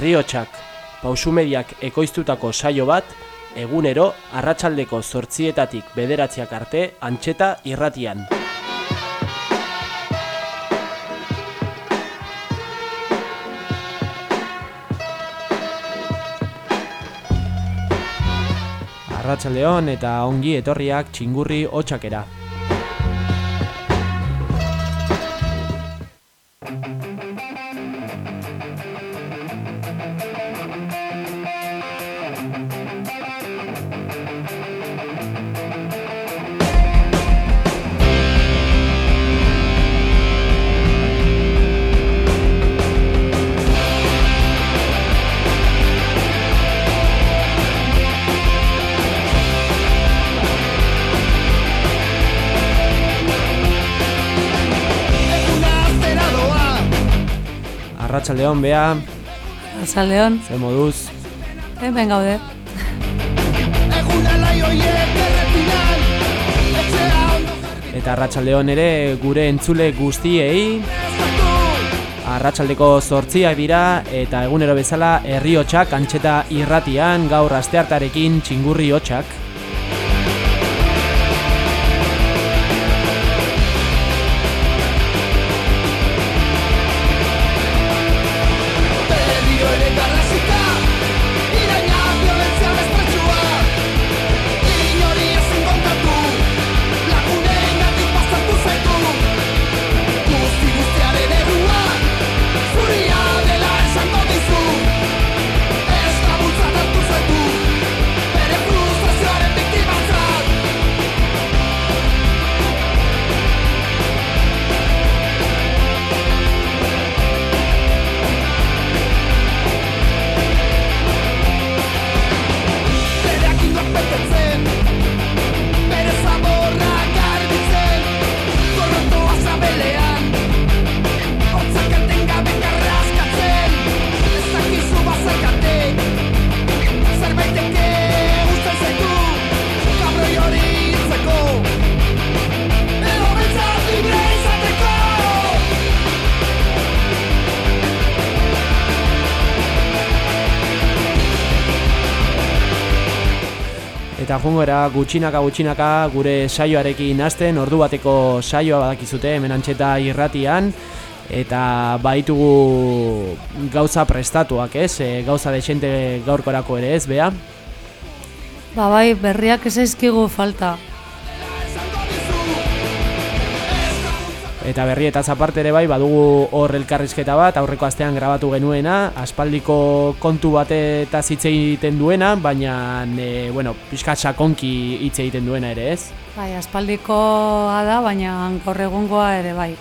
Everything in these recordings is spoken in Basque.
herriotsak, pausumediak ekoiztutako saio bat, egunero, arratsaldeko zortzietatik bederatziak arte, antxeta irratian. Arratsaldeon eta ongi etorriak txingurri hotxakera. Arratsaldeon bea, Arratsaldeon, ze moduz? hemen gaude. Eta arratsaldeon ere gure entzule guztiei Arratsaldeko zortziak dira eta egunero bezala herri hotxak antxeta irratian gaur asteartarekin txingurri hotxak. Jungo era gutxinaka gutxinaka gure saioarekin hasten ordu bateko saioa badakizute hemen antxeta irratian eta baitugu gauza prestatuak ez, e, gauza desente gaurkorako ere ez, bea? Ba bai, berriak ez zaizkigu falta. Eta berri eta ere bai, badugu hor elkarrizketa bat, aurreko astean grabatu genuena, aspaldiko kontu bat eta hitz egiten duena, baina, e, bueno, pixka sakonki hitz egiten duena ere ez? Bai, aspaldikoa da, baina gaur egungoa ere bai.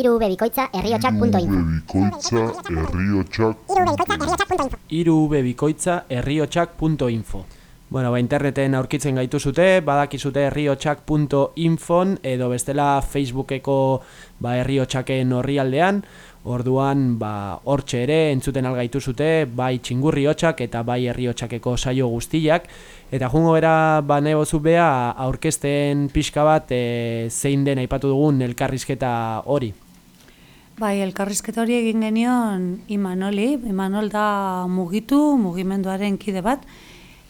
Iru bebikoitza herriotxak.info Bikoitza herriotxak irubebikoitza herriotxak.info Bueno, ba, interneten aurkitzen gaitu zute, badakizute herriotxak.infon edo bestela Facebookeko ba, herriotxaken horri aldean, orduan ba, hortxe ere entzuten algaitu zute, bai txingurri hotxak eta bai herriotxakeko saio guztiak, eta jungo era ba, nebozu bea aurkezten pixka bat e, zein den aipatu dugun elkarrizketa hori. Bai, elkarrizketa hori egin genion Imanoli, Imanol da mugitu, mugimenduaren kide bat,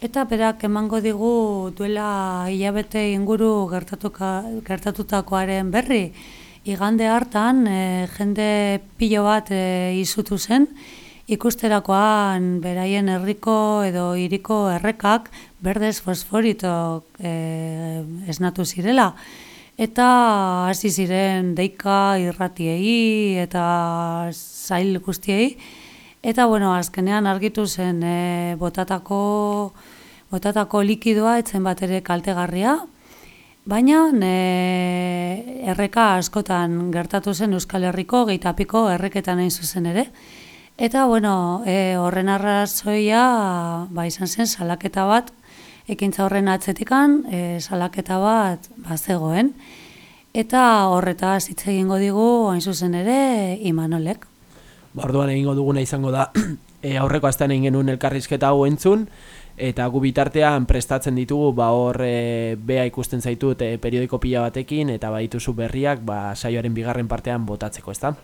eta berak emango digu duela hilabete inguru gertatuka, gertatutakoaren berri. Igande hartan, e, jende pilo bat e, izutu zen, ikusterakoan beraien herriko edo hiriko errekak berdez fosforito e, esnatu zirela. Eta hasi ziren deika irratiei eta zail guztiei. Eta bueno, azkenean argitu zen e, botatako, botatako likidoa etzen bat ere kaltegarria. Baina e, erreka askotan gertatu zen Euskal Herriko geitapiko erreketan hain zuzen ere. Eta bueno, e, horren arrazoia ba, izan zen salaketa bat ekintza horren atzetikan e, salaketa bat bazegoen. eta horretaz hitz egingo digu hain zuzen ere Imanolek. Ba, orduan egingo duguna izango da e, aurreko astean egin genuen elkarrizketa hau entzun eta gu bitartean prestatzen ditugu ba hor e, bea ikusten zaitut e, periodiko pila batekin eta badituzu berriak ba saioaren bigarren partean botatzeko, ezta?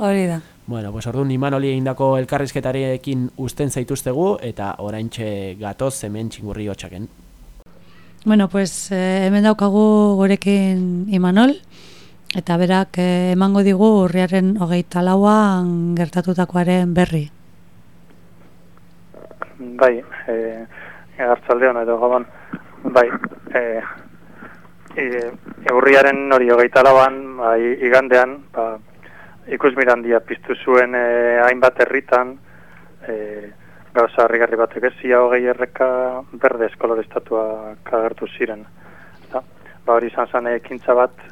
Hori da. Bueno, pues orduan Imanoli egindako elkarrizketarekin usten zaituztegu eta oraintxe gatoz hemen txingurri hotxaken. Bueno, pues eh, hemen daukagu gurekin Imanol, eta berak eh, emango digu urriaren hogeita lauan gertatutakoaren berri. Bai, e, hartzaldeon edo gabon, bai, e, e, urriaren hori hogeita lauan, bai, igandean, ba, ikus mirandia piztu zuen e, hainbat herritan, e, gauza harrigarri batek ez zia hogei erreka berde eskolorestatua kagertu ziren. Eta, ba hori izan zan ekintza bat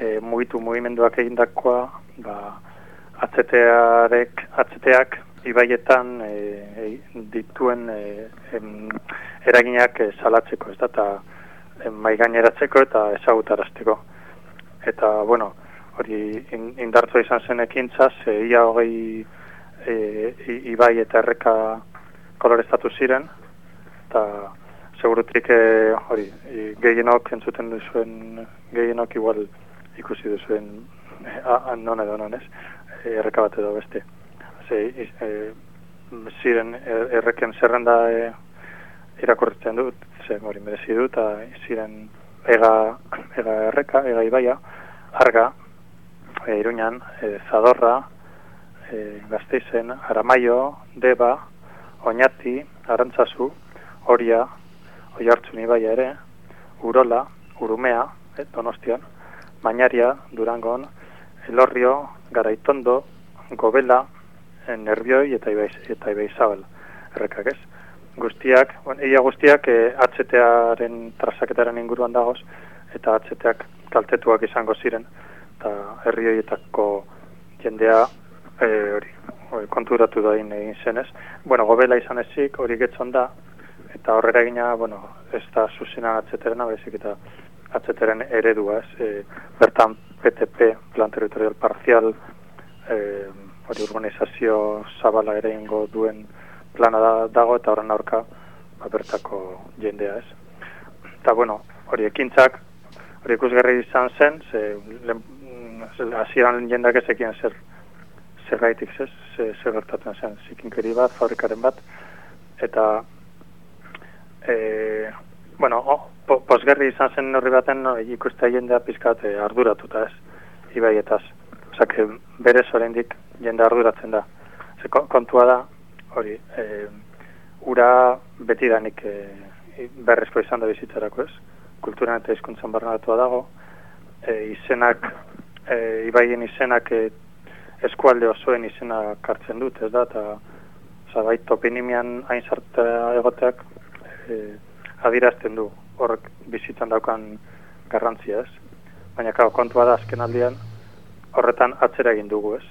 e, mugitu mugimenduak egindakoa ba, atzetearek, atzeteak ibaietan e, e, dituen e, em, eraginak e, salatzeko ez da, eta maigaineratzeko eta ezagutarazteko. Eta, bueno, hori indartu izan zen ekintza, ze ia hogei e, ibai eta erreka koloreztatu ziren, eta segurutik e, hori, e, gehienok entzuten duzuen, gehienok igual ikusi duzuen e, non edo non ez, e, erreka bat edo beste. Ze, e, ziren er, erreken zerrenda e, irakurritzen dut, ze hori merezi dut, eta ziren ega, ega erreka, ega ibaia, arga, e, iruñan, e, zadorra, e, gazteizen, Aramaio, Deba, Oñati, Arantzazu, Oria, Oiartzun Ibaia ere, Urola, Urumea, e, Donostian, Mañaria, Durangon, Elorrio, Garaitondo, Gobela, e, Nerbioi eta Ibaiz, eta Ibaizabal, errekak ez. Guztiak, bon, ia guztiak e, atzetearen trasaketaren inguruan dagoz, eta atzeteak kaltetuak izango ziren, eta herrioietako jendea e, hori, konturatu da egin zenez. Bueno, gobela izan ezik, hori getzon da, eta horrera egina, bueno, ez da zuzina atzeterena, bezik eta atzeteren eredua, ez, e, bertan PTP, Plan Territorial Parcial, e, hori urbanizazio zabala ere ingo duen plana da, dago, eta horren aurka, ba, bertako jendea, ez. Eta, bueno, hori ekintzak, hori ikusgarri izan zen, ze, hasieran jendak ezekien zer, zer gaitik, ez, zer gertatzen zen, zikinkeri bat, fabrikaren bat, eta, e, bueno, oh, po, posgerri izan zen horri baten, no, ikuste jendea pizkat e, arduratuta, ez, ibaietaz. Osak, berez oraindik jende arduratzen da. Ze, kontua da, hori, e, ura beti danik e, berrezko izan da bizitzarako, ez, kulturan eta izkuntzan barnatua dago, e, izenak, e, ibaien izenak e, eskualde osoen izena kartzen dut, ez da, eta zabait topinimian hain egoteak e, adirazten du horrek bizitzan daukan garrantzia, ez? Baina, kao, kontua da azken aldian horretan atzera egin dugu, ez?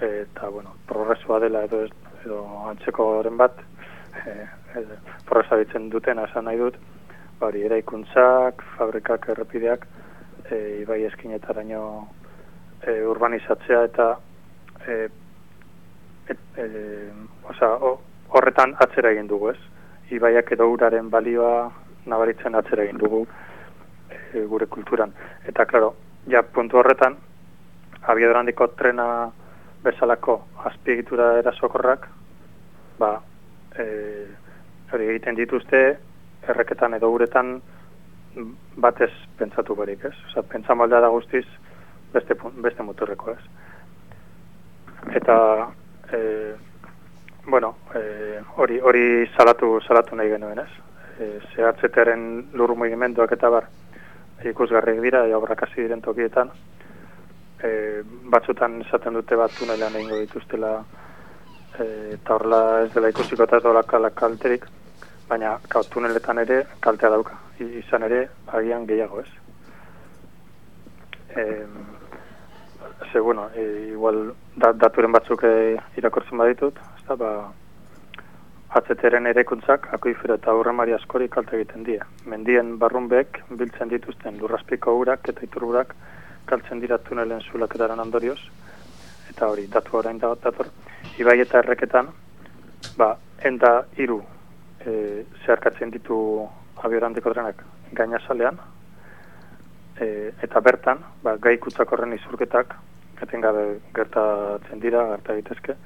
E, eta, bueno, progresua dela edo, ez, edo antzeko bat, e, e, progresa duten, esan nahi dut, bari, eraikuntzak, fabrikak, errepideak, e, ibai eskinetaraino e, urbanizatzea eta e, et, e, oza, horretan atzera egin dugu ez. Ibaiak edo uraren balioa nabaritzen atzera egin dugu e, gure kulturan. Eta, klaro, ja, puntu horretan, abiadurandiko trena bezalako azpiegitura erasokorrak, ba, e, hori egiten dituzte, erreketan edo uretan batez pentsatu barik, ez? Osa, pentsamolda da guztiz beste, beste muturreko, ez? eta e, bueno, e, hori hori salatu salatu nahi genuen, ez? E, zehatzeteren lur mugimenduak eta bar ikusgarri dira, ja obrak hasi diren tokietan. E, batzutan esaten dute bat tunelean egingo dituztela e, eta horla ez dela ikusiko eta ez dola kalterik, baina kau, tuneletan ere kaltea dauka, izan ere agian gehiago ez. E, ze, bueno, e, igual daturen batzuk e, irakortzen baditut, ez da, ba, atzeteren erekuntzak akuifero eta aurremari askori kalte egiten dira. Mendien barrunbek biltzen dituzten lurraspiko urak eta iturburak kaltzen dira tunelen zulaketaren ondorioz, eta hori datu orain da dator, ibai eta erreketan, ba, enda iru e, zeharkatzen ditu abiorandiko trenak gainazalean, e, eta bertan, ba, gai horren izurketak, etengabe gertatzen dira, gerta egitezke,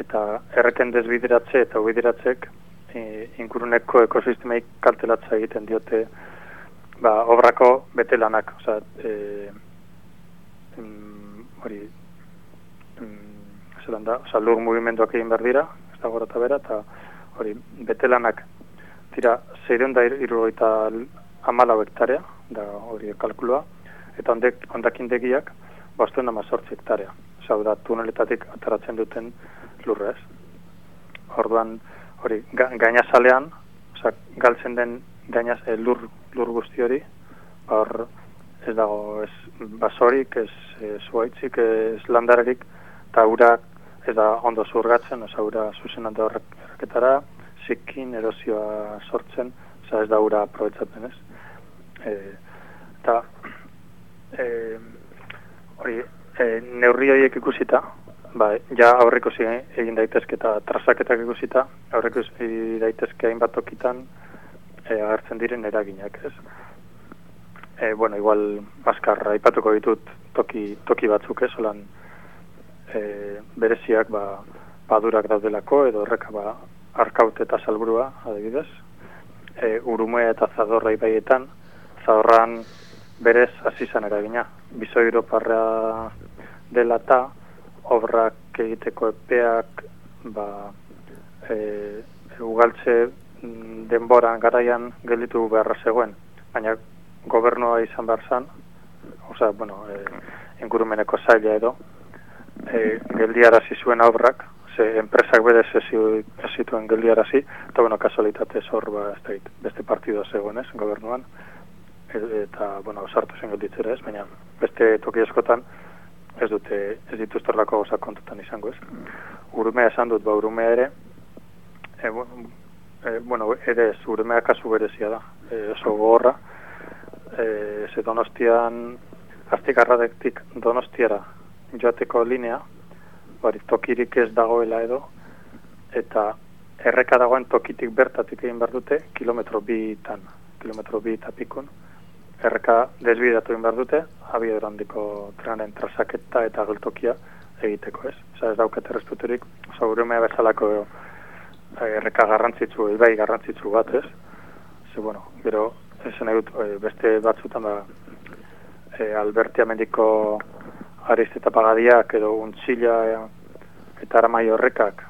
eta erreken desbideratze eta ubideratzek e, inguruneko ekosistemei kaltelatza egiten diote ba, obrako betelanak, oza, e, hori, zelan da, oza, lur mugimenduak egin behar dira, ez da gora eta bera, eta hori, betelanak dira, zeiren da irroita amalau hektarea, da hori kalkulua, eta ondek, ondakindegiak, bastuen amazortzi hektarea. Zau da, tuneletatik ataratzen duten lurrez. Orduan, hori, ga, gainazalean, oza, galtzen den gainaz, e, lur, lur guzti hori, hor, ez dago, ez basorik, ez e, zuaitzik, ez landarerik, eta ura, ez da ondo zurgatzen, oza, ura zuzen handa horreketara, zikin, erozioa sortzen, oza, ez da ura aprobetsatzen, ez. E, eta, e, hori, e, neurri horiek ikusita, ba, ja aurreko egin daitezke eta trasaketak ikusita, aurreko daitezke hainbat tokitan e, agertzen diren eraginak, ez? E, bueno, igual, maskar, aipatuko ditut toki, toki batzuk, ez? Olan, e, bereziak, ba, badurak daudelako, edo horreka, ba, arkaute eta salburua, adibidez. E, urumea eta zadorra ibaietan, zadorran berez azizan eragina. Bizoiro parra dela eta, obrak egiteko epeak ba, e, ugaltze mm, denboran garaian gelditu beharra zegoen. Baina gobernua izan behar zan, oza, bueno, e, ingurumeneko zaila edo, e, geldiarazi zuen obrak, ze enpresak bere ez zituen geldiarazi, eta bueno, kasualitate zor ba, beste partido zegoen ez, gobernuan, eta, bueno, sartu zen gelditzera ez, baina beste toki eskotan, ez dute ez dituzte horlako gozak kontutan izango ez. Urumea esan dut, ba, urumea ere, e, e, bueno, ere ez, urumea kasu berezia da, e, oso gorra, e, ze donostian, aztik arradektik donostiara joateko linea, bari, tokirik ez dagoela edo, eta erreka dagoen tokitik bertatik egin behar dute, kilometro bi tan, kilometro bi tapikun, erreka desbidatu egin behar dute, abiador handiko trenaren trasaketa eta geltokia egiteko, ez? Osa ez dauket erresputurik, oza, urumea bezalako eh, erreka garrantzitsu, ibai garrantzitsu bat, ez? Ze, bueno, gero, esan egut, eh, beste batzutan da, e, Alberti amendiko eta pagadiak edo untzila eta aramai horrekak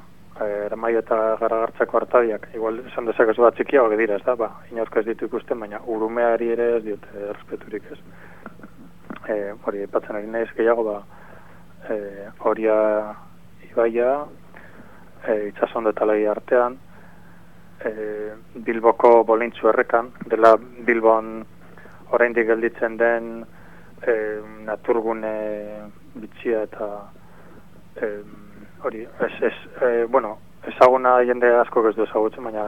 eramaio eta garagartzako hartadiak, igual esan dezakezu bat txikiago dira, ez da, ba, inauzka ez ditu ikusten, baina urumeari ere ez diote errespeturik, ez. E, hori, epatzen ari nahiz gehiago, ba, e, horia ibaia, e, itxason detalai artean, e, Bilboko bolintzu errekan, dela Bilbon oraindik gelditzen den e, naturgune bitxia eta e, hori, ez, ez, e, bueno, ezaguna jende asko ez du ezagutzen, baina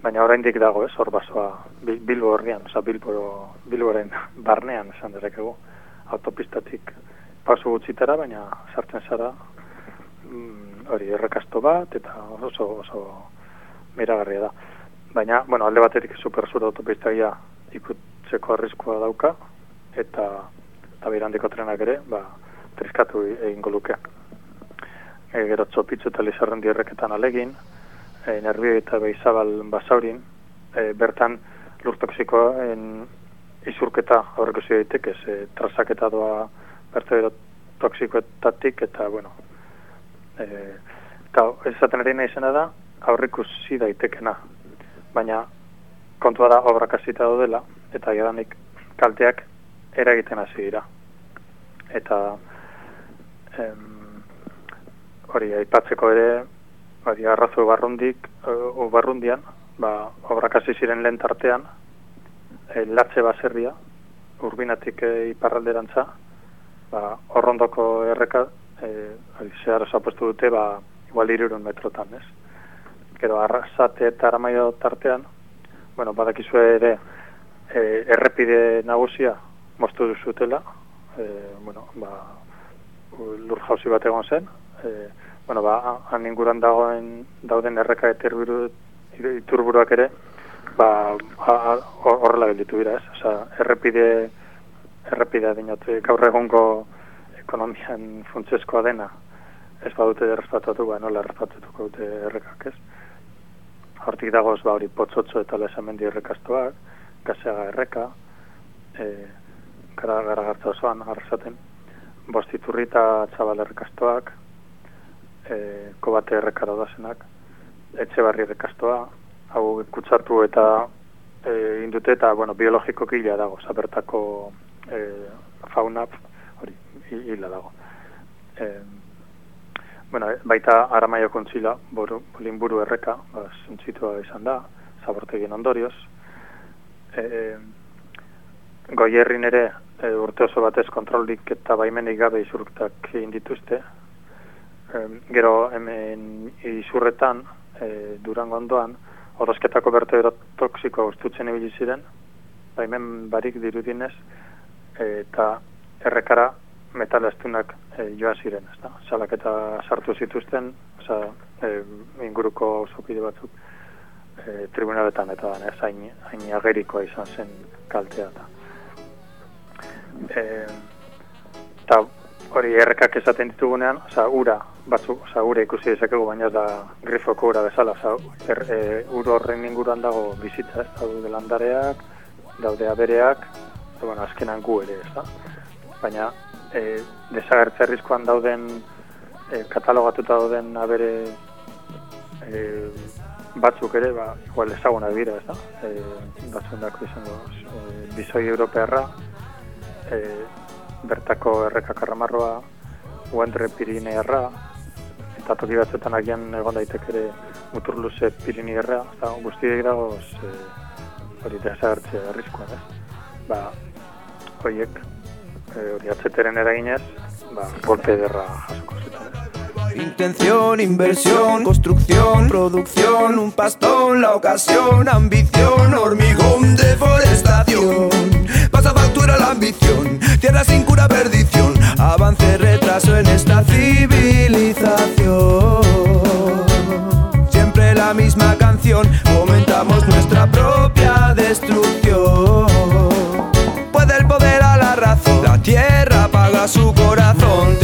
baina oraindik dago, ez, hor basoa, Bilbo horrian, oza, Bilbo, Bilboren barnean, esan dezakegu, autopistatik pasu gutxitara, baina sartzen zara, mm, hori, errekasto bat, eta oso, oso miragarria da. Baina, bueno, alde batetik superzura autopistagia ikutzeko arriskoa dauka, eta eta birandiko trenak ere, ba, triskatu egingo luke e, gero txopitzu eta lizarren dirreketan alegin, e, nervio eta behizabal basaurin, e, bertan lurtoksikoen izurketa horreko zi daiteke, e, trasaketa doa bertu toksikoetatik, eta, bueno, e, eta ez zaten ere izena da, aurrikus zi daitekena, baina kontua da obrakazita dela, eta jadanik kalteak eragiten hasi dira. Eta em, hori aipatzeko ere hori arrazo barrundik o barrundian ba obrakasi ziren lehen tartean e, latze baserria urbinatik e, iparralderantza ba orrondoko erreka e, zehar dute ba igual 300 metrotan ez? Gero arrasate eta aramaio tartean, bueno, badakizue ere e, errepide nagusia moztu duzutela, e, bueno, ba, lur jauzi bat egon zen, e, bueno, ba, han inguran dagoen dauden erreka eterburu iturburuak ere, ba, horrela gelditu dira, ez? Osa, errepide, errepidea dinot, gaur egongo ekonomian funtseskoa dena, ez badute errespatatu, ba, nola errespatatuko dute errekak, ez? Hortik dagoz, ba, hori potzotzo eta lesamendi errekastuak, gaseaga erreka, e, gara, gara gartza osoan, arrasaten, bostiturri eta txabal errekastuak, e, kobate errekara dazenak, etxe barri errekastoa, hau kutsatu eta e, indute eta, bueno, biologiko kila dago, zabertako e, fauna, hori, hila dago. E, bueno, baita aramaio kontzila, buru, buru erreka, ba, zuntzitua izan da, zabortegin ondorioz. E, goierrin ere, e, urte oso batez kontrolik eta baimenik gabe izurtak egin dituzte. E, gero hemen izurretan, e, durango ondoan, horrezketako bertero toksikoa ustutzen ibili ziren, baimen barik dirudinez, eta errekara metalastunak e, joa ziren, ez da? Salak eta sartu zituzten, oza, e, inguruko zopide batzuk e, tribunaletan eta ez hain, hain agerikoa izan zen kaltea da. E, eta hori errekak esaten ditugunean, oza, ura, batzuk, oza, ura ikusi dezakegu, baina ez da grifoko ura bezala, oza, er, e, uro horren inguruan dago bizitza, ez daude landareak, daude abereak, eta, bueno, azkenan gu ere, ez da? Baina, e, desagertze arrizkoan dauden e, katalogatuta dauden abere e, batzuk ere, ba, igual ezagunak dira, ez da? E, batzuen dako izango, e, bizoi europearra, e, bertako erreka karramarroa, uendre pirinearra, eta toki batzuetan agian egon daitek ere muturluze pirinearra, eta guzti dagoz, e, hori desagertze arrizkoan, ez? Ba, horiek, hori atzeteren eraginez, ba, golpe derra jasoko Intención, inversión, construcción, producción, un pastón, la ocasión, ambición, hormigón, deforestación. Pasa factura la ambición, tierra sin cura, perdición, avance, retraso en esta civilización. Siempre la misma canción, fomentamos nuestra propia destrucción. tierra paga su corazón.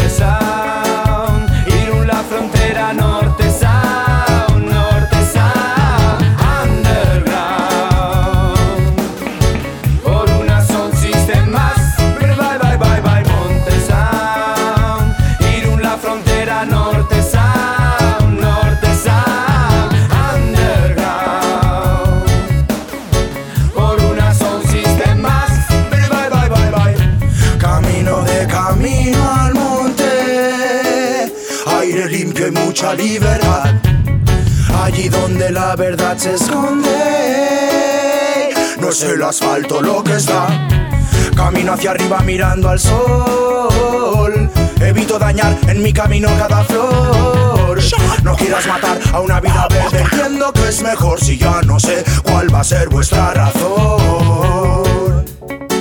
Libertad. Allí donde la verdad se esconde, no es el asfalto lo que está. Camino hacia arriba mirando al sol. Evito dañar en mi camino cada flor. No quieras matar a una vida verde. Entiendo que es mejor si ya no sé cuál va a ser vuestra razón.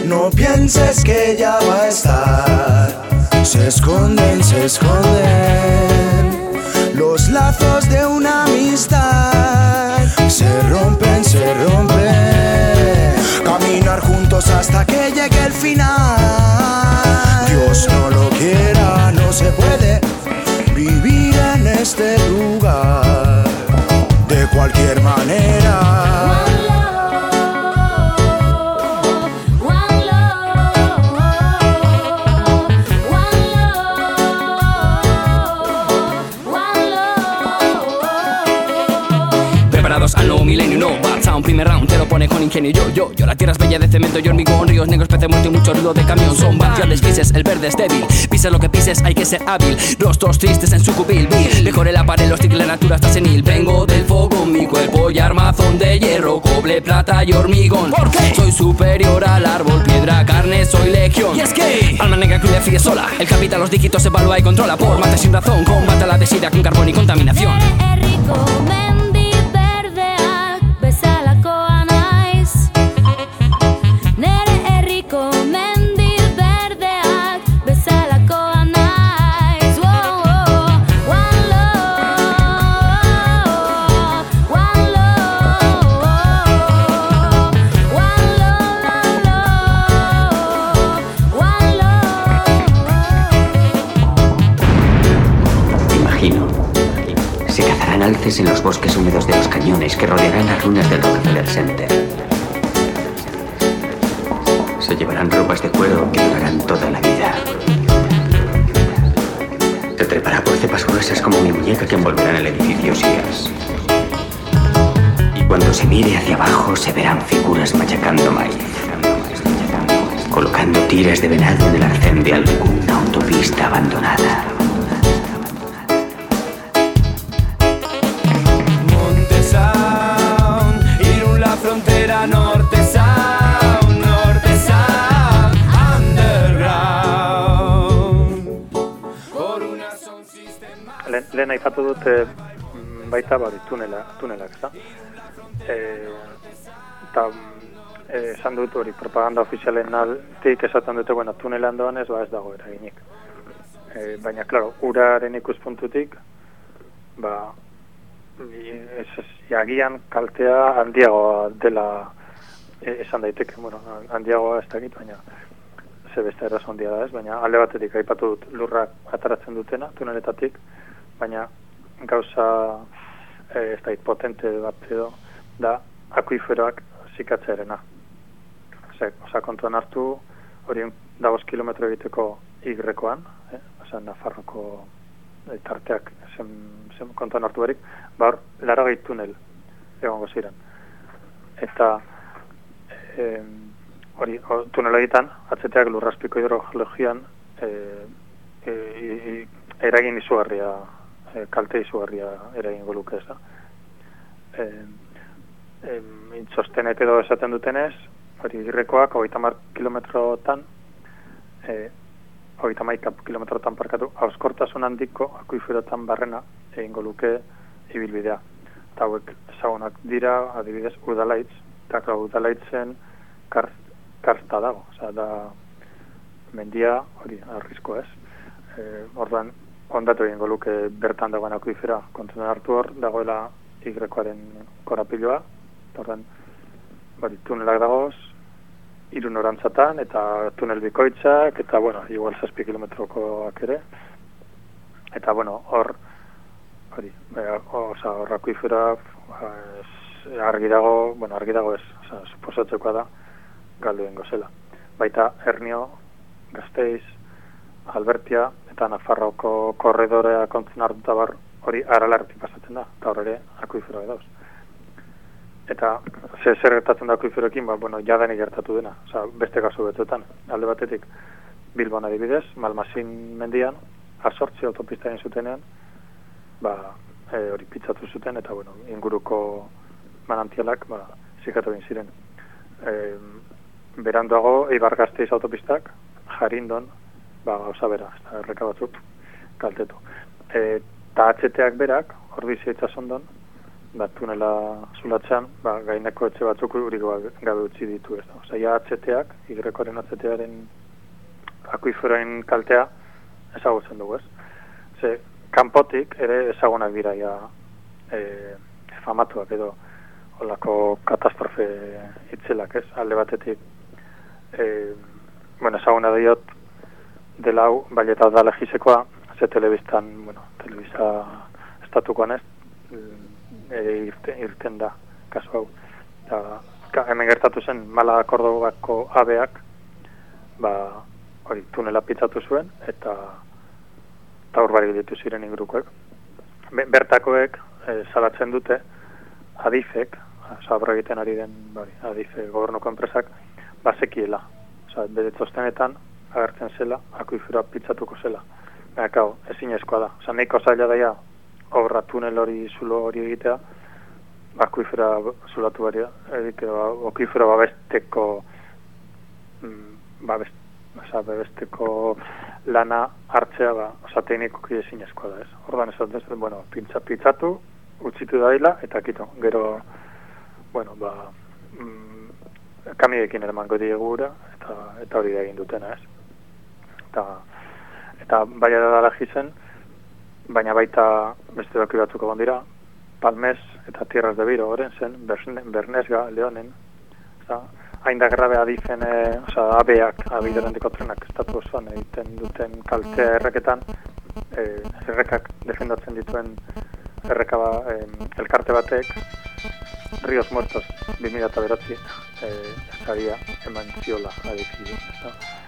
No pienses que ya va a estar. Se esconden, se esconden. Lazos de una amistad se rompen, se rompen. Caminar juntos hasta que llegue el final. Dios no lo quiera, no se puede vivir en este lugar de cualquier manera. Pone con ingenio. Yo, yo, yo, la tierra es bella de cemento y hormigón Ríos negros, peces muerto y mucho ruido de camión. Son variables grises, el verde es débil. Pises lo que pises, hay que ser hábil. Rostros tristes en su cubil, Mejor el pared, los tigres, la natura está senil. Vengo del fuego, mi cuerpo y armazón de hierro Cobre, plata y hormigón. ¿Por qué? Soy superior al árbol, piedra, carne, soy legión. Y es que Alma negra cruda sigue sola. El capital, los dígitos, evalúa y controla. Por mate sin razón, combate la desidia con carbón y contaminación En los bosques húmedos de los cañones que rodearán las ruinas del Rockefeller Center. Se llevarán ropas de cuero que durarán toda la vida. Se trepará por cepas gruesas como mi muñeca que envolverá en el edificio Sears. Y cuando se mire hacia abajo se verán figuras machacando maíz. Colocando tiras de venado en el arcén de alguna autopista abandonada. Aipatu dut eh, mm, baita bari tunela, tunelak, ezta? Eh, eta mm, eh, esan dut hori propaganda ofizialen altik esaten dute, bueno, tunelan doan ez, ba ez dago eraginik. Eh, baina, klaro, uraren ikuspuntutik, ba, ez, ez, agian kaltea handiagoa dela eh, esan daiteke, bueno, handiagoa ez dakit, baina ze beste eraso handia da ez, baina alde batetik aipatu dut lurrak ataratzen dutena, tuneletatik, baina gauza eh, ez da potente bat edo, da akuiferoak zikatzearena. Ose, osa, kontuan hartu, hori dagoz kilometro egiteko igrekoan, eh? osa, Nafarroko eh, tarteak zen, zen kontuan hartu berik, ba hor, laragei tunel egongo ziren. Eta eh, hori, o, tunel egiten, atzeteak lurraspiko hidrogeologian eh, eh, i- i- eragin izugarria, eh, kalte izugarria eragingo luke ez da. Eh, em, intzostenek edo esaten dutenez, hori irrekoak, hogeita mar kilometrotan, eh, hogeita maika kilometrotan parkatu, hauskortasun handiko akuiferotan barrena egingo luke ibilbidea. Eta hauek ezagunak dira, adibidez, udalaitz, eta udalaitzen kar, karsta dago, osea, da mendia, hori, arrisko ez. E, orduan, ondatu egingo luke bertan dagoen akuifera kontuan hartu hor, dagoela igrekoaren korapiloa, orduan, hori, tunelak dagoz, hiru norantzatan, eta tunel bikoitzak, eta, bueno, igual zazpi kilometrokoak ere, eta, bueno, hor, hori, e, oza, hor akuifera, ba, argi dago, bueno, argi dago ez, oza, suposatzekoa da, galdu egingo zela. Baita, Hernio, Gasteiz, Albertia, eta Nafarroko korredorea kontzen hartuta bar, hori aralartik pasatzen da, eta hor ere akuiferoa dauz. Eta ze zer gertatzen da akuiferoekin, ba, bueno, jadanik gertatu dena, Osa, beste kasu betzuetan, alde batetik Bilbon adibidez, Malmasin mendian, asortzi autopista egin zutenean, ba, e, hori pitzatu zuten, eta bueno, inguruko manantialak, ba, zikatu egin ziren. E, beranduago, Eibar Gasteiz autopistak, jarindon, ba, gauza bera, ez da, erreka batzuk, kaltetu. E, eta atxeteak berak, orbizi itxasondon, ba, tunela zulatzean, ba, gaineko etxe batzuk uri gabe utzi ditu ez da. Osa, ja atxeteak, igrekoaren atxetearen akuiferoen kaltea ezagutzen dugu ez. Ze, kanpotik ere ezagunak dira ja e, famatuak edo olako katastrofe itzelak ez, alde batetik e, bueno, ezaguna diot dela hau, bai eta da legisekoa, ze telebistan, bueno, telebista estatukoan ez, e, irten, irten da, kasu hau. Eta, ka, hemen gertatu zen, mala akordobako abeak, ba, hori, tunela pitzatu zuen, eta eta hor bari ditu ziren ingurukoek. Be, bertakoek e, salatzen dute, adifek, sabro egiten ari den, bai, adife gobernuko enpresak, bazekiela. Osa, bere txostenetan, agertzen zela, akuifera pitzatuko zela. Baina, kau, ezin da. Osa, nahiko zaila daia, obra tunel hori zulo hori egitea, akuifera zulatu bari egitea, akuifera babesteko mm, babest, osa, babesteko lana hartzea, ba, osa, teknikoki ezin da, ez? Ordan ez, bueno, pintza, pitzatu, utzitu daila, eta kito, gero, bueno, ba, mm, kamiekin eramango diegura, eta, eta hori da egin dutena, ez? Eta, eta baina da dala baina baita beste baki batzuk egon dira, Palmes eta Tierras de Biro oren zen, Berne- Bernesga, Leonen, eta hain da grabe adifen, e, oza, abeak, abiderandiko trenak estatu osoan egiten duten kaltea erreketan, e, errekak defendatzen dituen erreka ba, em, elkarte batek Rios Muertos 2000 eta beratzi eh, eman ziola adizio.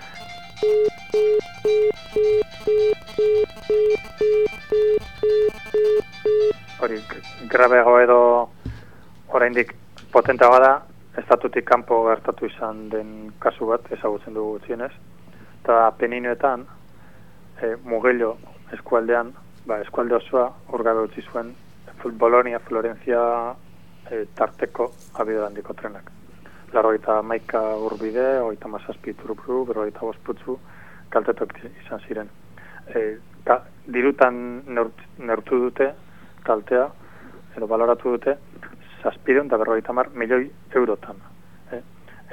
Hori, g- grabeago edo oraindik potenta bada, estatutik kanpo gertatu izan den kasu bat ezagutzen dugu gutxienez. Eta peninoetan, e, Mugello eskualdean, ba, eskualde osoa urgabe utzi zuen Bolonia, Florencia e, tarteko abido handiko trenak. Larogeita maika urbide, ogeita mazazpi turubru, berrogeita bosputzu, kaltetok izan ziren. E, ka, dirutan neurt, neurtu dute, kaltea, edo baloratu dute, zazpideun eta berrogeita mar milioi eurotan. E,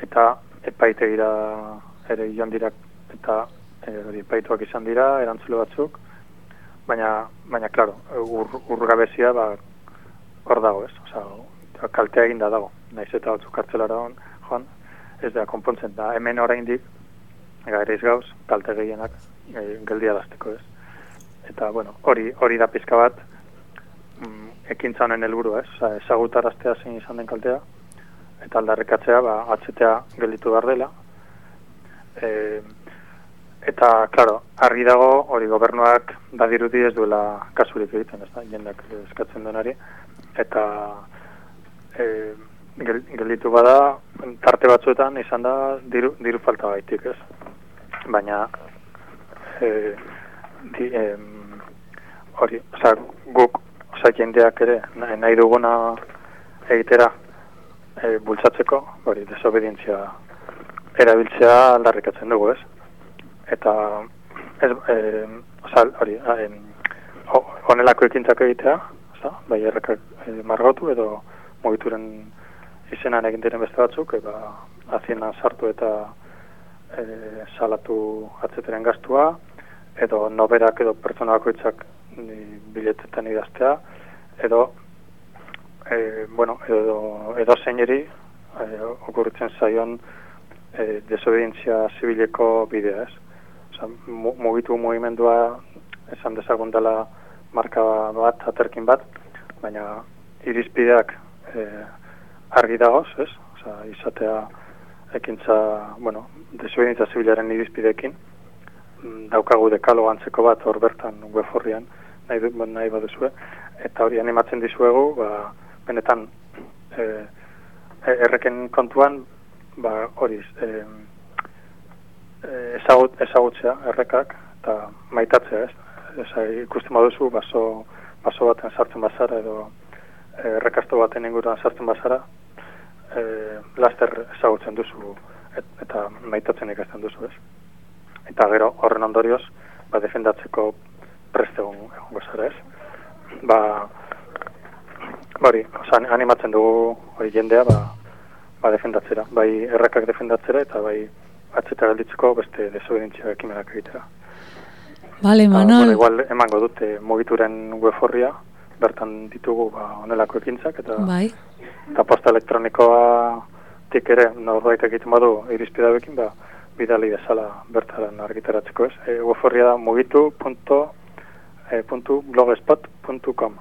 eta epaitegira ere joan dira, eta e, epaituak izan dira, erantzule batzuk, baina, baina, klaro, ur, urgabezia, ba, hor dago, ez? Osa, kaltea eginda dago, naiz eta batzuk kartzelara hon, joan, ez da, konpontzen da, hemen oraindik gairiz gauz, kalte gehienak e, geldiarazteko, ez? Eta, bueno, hori, hori da pizka bat, mm, ekintza honen helburu, ez? Osa, ezagutaraztea zein izan den kaltea, eta aldarrikatzea, ba, atzetea gelditu behar dela. E, eta, claro, argi dago, hori gobernuak badirudi ez duela kasurik egiten, ez da, jendak eskatzen denari, eta e, gel, gelditu bada, tarte batzuetan izan da diru, diru falta gaitik, ez? Baina, e, di, em, hori, oza, guk, oza, jendeak ere, nahi, nahi duguna egitera e, bultzatzeko, hori, desobedientzia erabiltzea aldarrikatzen dugu, ez? Eta, ez, e, oza, hori, ho- honelako ekintzak egitea, oza, bai errekak e, margotu edo mugituren izenan egin diren beste batzuk, eta azienan sartu eta e, salatu atzeteren gastua, edo noberak edo pertsona bakoitzak biletetan idaztea, edo e, bueno, edo, edo zeineri e, okurritzen zaion e, desobedientzia zibileko bidea, ez? Osa, mu, mugitu mugimendua esan dezagun dela marka bat, aterkin bat, baina irizpideak e, argi dagoz, ez? Osa, izatea ekintza, bueno, desobedientzia zibilaren irizpidekin, mm, daukagu dekalo antzeko bat hor bertan web horrian, nahi, nahi baduzue, eta hori animatzen dizuegu, ba, benetan e, e, erreken kontuan, ba, hori, e, e, ezagut, ezagutzea errekak, eta maitatzea, ez? Eza, ikusten baduzu, baso, baso baten sartzen bazara, edo e, errekasto baten inguruan sartzen bazara, e, laster ezagutzen duzu, et, eta maitatzen ikasten duzu, ez? Eta gero, horren ondorioz, ba, defendatzeko preste egon egongo zara, ez? Ba, hori, oza, animatzen dugu hori jendea, ba, ba defendatzera, bai errakak defendatzera eta bai atzeta gelditzeko beste desobedientzia ekimenak egitera. Eta, Manol, bueno, igual emango dute mugituren web horria, bertan ditugu ba, onelako ekintzak, eta, bai, eta posta elektronikoa tik ere norbait egiten badu irizpide hauekin, ba, bidali dezala bertaran argitaratzeko ez. E, web horria da mugitu.blogspot.com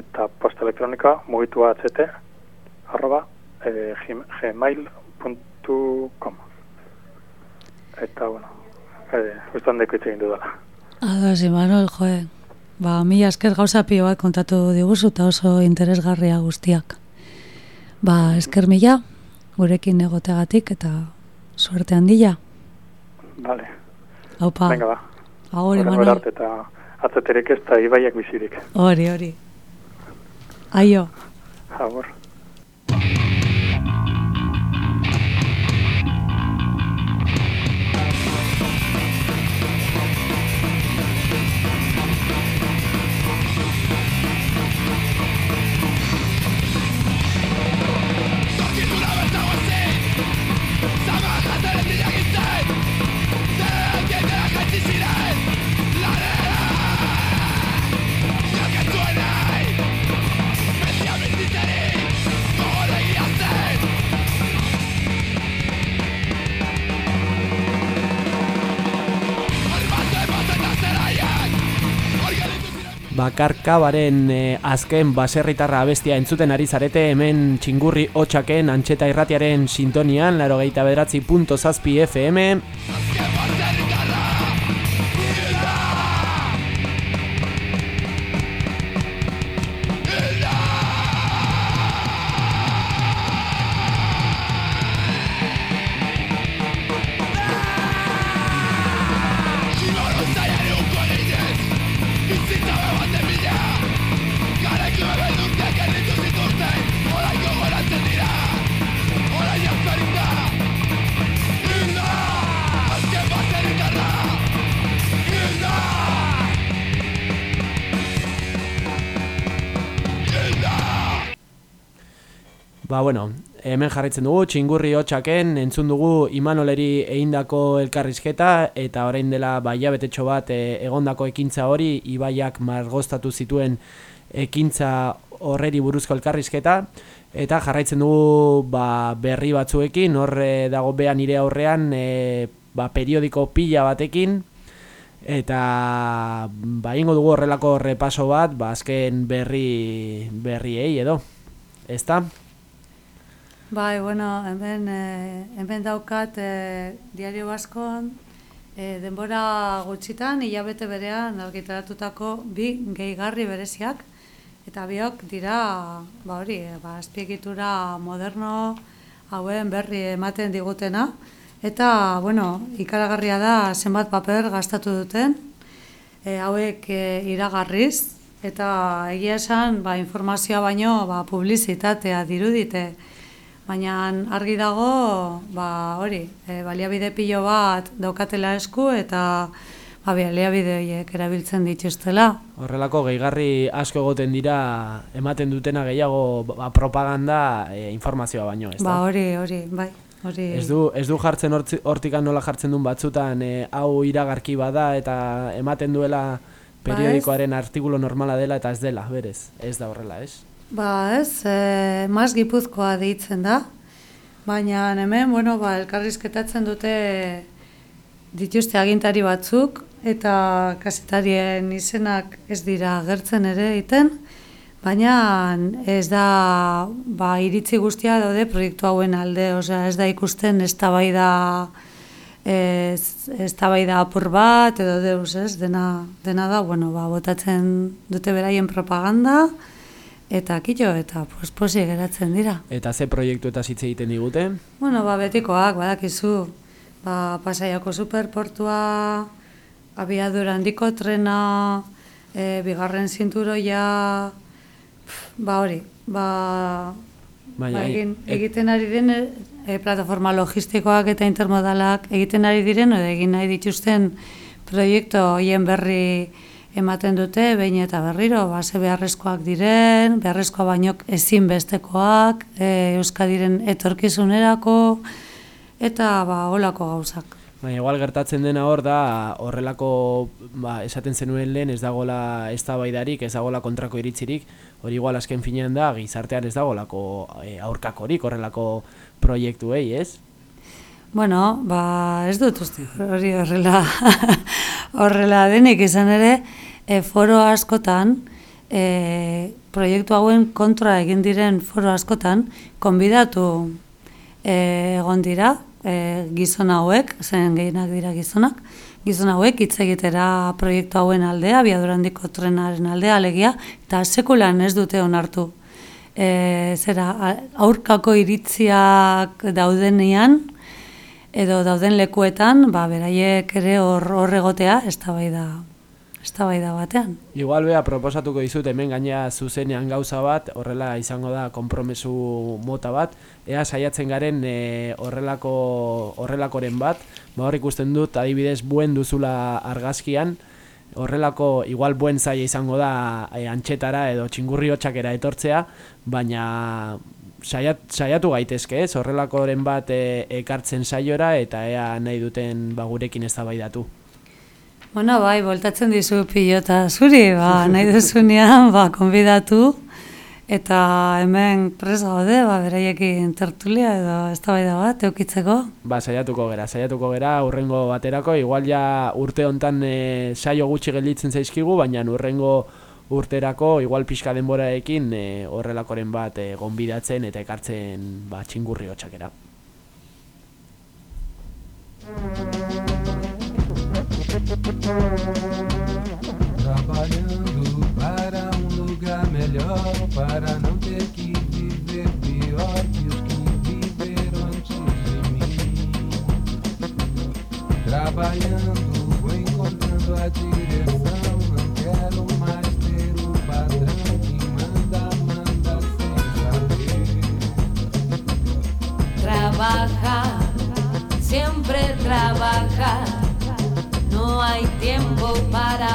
eta posta elektronika mugitu atzete arroba e, gmail.com eta bueno e, uste handeko hitz egin dudala ados, Imanol, joe. Ba, mila esker gauza pio bat kontatu diguzu eta oso interesgarria guztiak. Ba, esker mila, gurekin egoteagatik eta suerte handia. vale, Haupa, venga ba agur, Imanol. arte eta atzeterik ez eta ibaiak bizirik Hori, hori. Aio. Agur. Bakarkabaren e, azken baserritarra abestia entzuten ari zarete hemen txingurri hotxaken antxeta irratiaren sintonian, laro gehieta bederatzi punto zazpi FM. Bueno, hemen jarraitzen dugu, txingurri hotxaken, entzun dugu Imanoleri egindako elkarrizketa, eta orain dela ba, betetxo bat e, egondako ekintza hori, Ibaiak margostatu zituen ekintza horreri buruzko elkarrizketa, eta jarraitzen dugu ba, berri batzuekin, horre dago behan nire aurrean, e, ba, periodiko pila batekin, eta ba, ingo dugu horrelako repaso bat, ba, azken berri berriei edo, ezta? Bai, bueno, hemen, e, hemen daukat e, diario baskon e, denbora gutxitan, hilabete berean argitaratutako bi gehigarri bereziak, eta biok dira, ba hori, ba, espiegitura moderno hauen berri ematen digutena, eta, bueno, ikaragarria da zenbat paper gastatu duten, e, hauek e, iragarriz, eta egia esan, ba, informazioa baino, ba, publizitatea dirudite, baina argi dago, ba, hori, e, baliabide pilo bat daukatela esku eta ba, baliabide horiek erabiltzen dituztela. Horrelako gehigarri asko egoten dira ematen dutena gehiago ba, propaganda e, informazioa baino, ez da? Ba, hori, hori, bai. Hori... Ez du, ez du jartzen hortikan nola jartzen duen batzutan e, hau iragarki bada eta ematen duela periodikoaren ba artikulo normala dela eta ez dela, berez, ez da horrela, ez? Ba ez, e, maz gipuzkoa deitzen da, baina hemen, bueno, ba, elkarrizketatzen dute dituzte agintari batzuk, eta kasetarien izenak ez dira gertzen ere egiten, baina ez da ba, iritzi guztia daude proiektu hauen alde, osea ez da ikusten ez da ez, da apur bat, edo deus ez, dena, dena da, bueno, ba, botatzen dute beraien propaganda, eta kito eta posposi geratzen dira. Eta ze proiektu eta hitz egiten digute? Bueno, ba, betikoak, badakizu, ba, pasaiako superportua, abiadura handiko trena, e, bigarren zinturoia, ba hori, ba, ba egin, egiten ari den e, plataforma logistikoak eta intermodalak egiten ari diren, edo egin nahi dituzten proiektu hoien berri ematen dute, behin eta berriro, base beharrezkoak diren, beharrezkoa baino ezin bestekoak, e, Euskadiren etorkizunerako, eta ba, holako gauzak. Baina, igual gertatzen dena hor da, horrelako ba, esaten zenuen lehen ez dagoela ez da baidarik, ez dagoela kontrako iritzirik, hori igual azken finean da, gizartean ez dagoelako e, aurkakorik horrelako proiektuei, ez? Bueno, ba, ez dut uste, hori horrela, horrela denik izan ere, e, foro askotan, e, proiektu hauen kontra egin diren foro askotan, konbidatu e, egon dira, e, gizon hauek, zen gehienak dira gizonak, gizon hauek hitz egitera proiektu hauen aldea, biadurandiko trenaren aldea, alegia, eta sekulan ez dute onartu. E, zera, aurkako iritziak daudenean, edo dauden lekuetan, ba, beraiek ere hor, hor egotea, ez da bai da, ez da bai da batean. Igual beha proposatuko dizut hemen gaina zuzenean gauza bat, horrela izango da konpromesu mota bat, ea saiatzen garen e, horrelako horrelakoren bat, ba hor ikusten dut adibidez buen duzula argazkian, horrelako igual buen zaia izango da e, antxetara edo txingurri hotxakera etortzea, baina saiat, saiatu gaitezke, ez? Horrelakoren bat e, ekartzen saiora eta ea nahi duten ba gurekin eztabaidatu. Bueno, bai, voltatzen dizu pilota zuri, ba, nahi duzunean, ba, konbidatu eta hemen presa gaude, ba, beraiekin tertulia edo eztabaida bat eukitzeko. Ba, saiatuko gera, saiatuko gera urrengo baterako, igual ja urte hontan e, saio gutxi gelditzen zaizkigu, baina urrengo urterako igual pixka denboraekin e, horrelakoren bat e, gonbidatzen eta ekartzen ba, txingurri hotxakera. Trabalhando para um lugar melhor, para não ter que viver pior que os que viveram antes de mim. Trabalhando, encontrando a direção.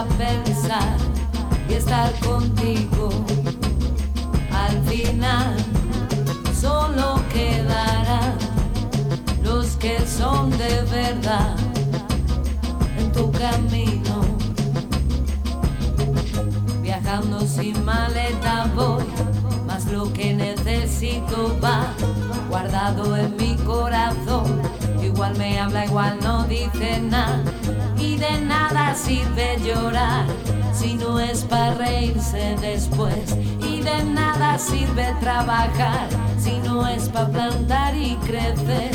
Pensar y estar contigo. Al final solo quedarán los que son de verdad en tu camino. Viajando sin maleta voy, más lo que necesito va guardado en mi corazón. Igual me habla, igual no dice nada. Y de nada sirve llorar si no es para reírse después. Y de nada sirve trabajar si no es para plantar y crecer.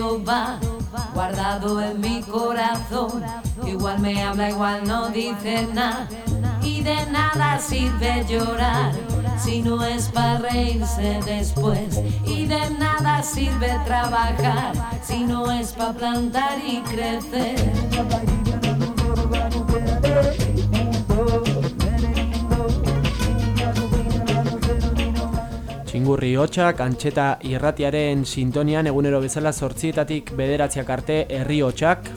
Va guardado en mi corazón. Igual me habla, igual no dice nada. Y de nada sirve llorar si no es para reírse después. Y de nada sirve trabajar si no es para plantar y crecer. Hotxak, antxeta irratiaren sintonian egunero bezala sortzietatik bederatziak arte herri hotxak.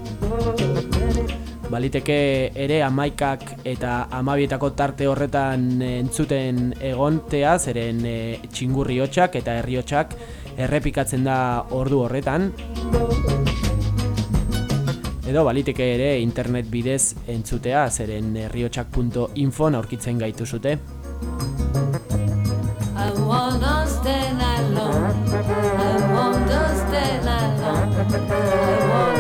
Baliteke ere amaikak eta amabietako tarte horretan entzuten egontea, zeren e, txingurri hotxak eta herri hotxak errepikatzen da ordu horretan. Edo baliteke ere internet bidez entzutea, zeren herriotxak.info aurkitzen gaitu zute. I want.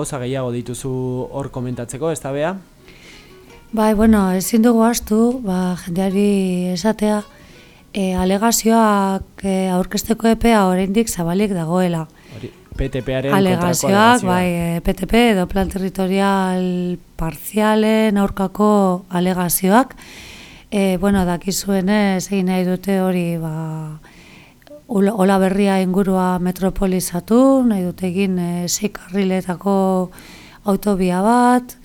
Gauza gehiago dituzu hor komentatzeko, ez da bea? Bai, bueno, ezin dugu astu, ba, jendeari esatea, e, alegazioak e, aurkesteko epea oraindik zabalik dagoela. Hori, PTP-aren Alegazioak, alegazioa. bai, e, PTP edo plan territorial parzialen aurkako alegazioak. E, bueno, dakizuenez egin nahi dute hori, ba, Ola berria ingurua metropolizatu, nahi dute egin e, sei karriletako autobia bat,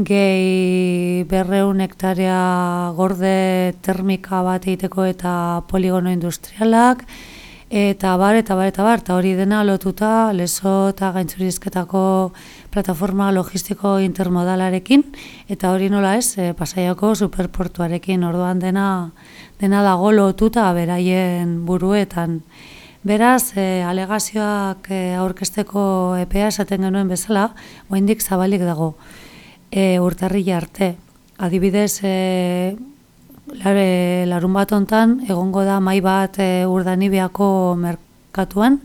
gehi berreun hektarea gorde termika bat egiteko eta poligono industrialak, eta bar, eta bar, eta bar, eta hori dena lotuta lezo eta gaintzurizketako plataforma logistiko intermodalarekin, eta hori nola ez, e, pasaiako superportuarekin, orduan dena, dena dago lotuta beraien buruetan. Beraz, e, alegazioak e, aurkesteko epea esaten genuen bezala, oraindik zabalik dago e, urtarrila arte. Adibidez, e, lare, larun bat hontan egongo da mai bat e, urdanibiako merkatuan,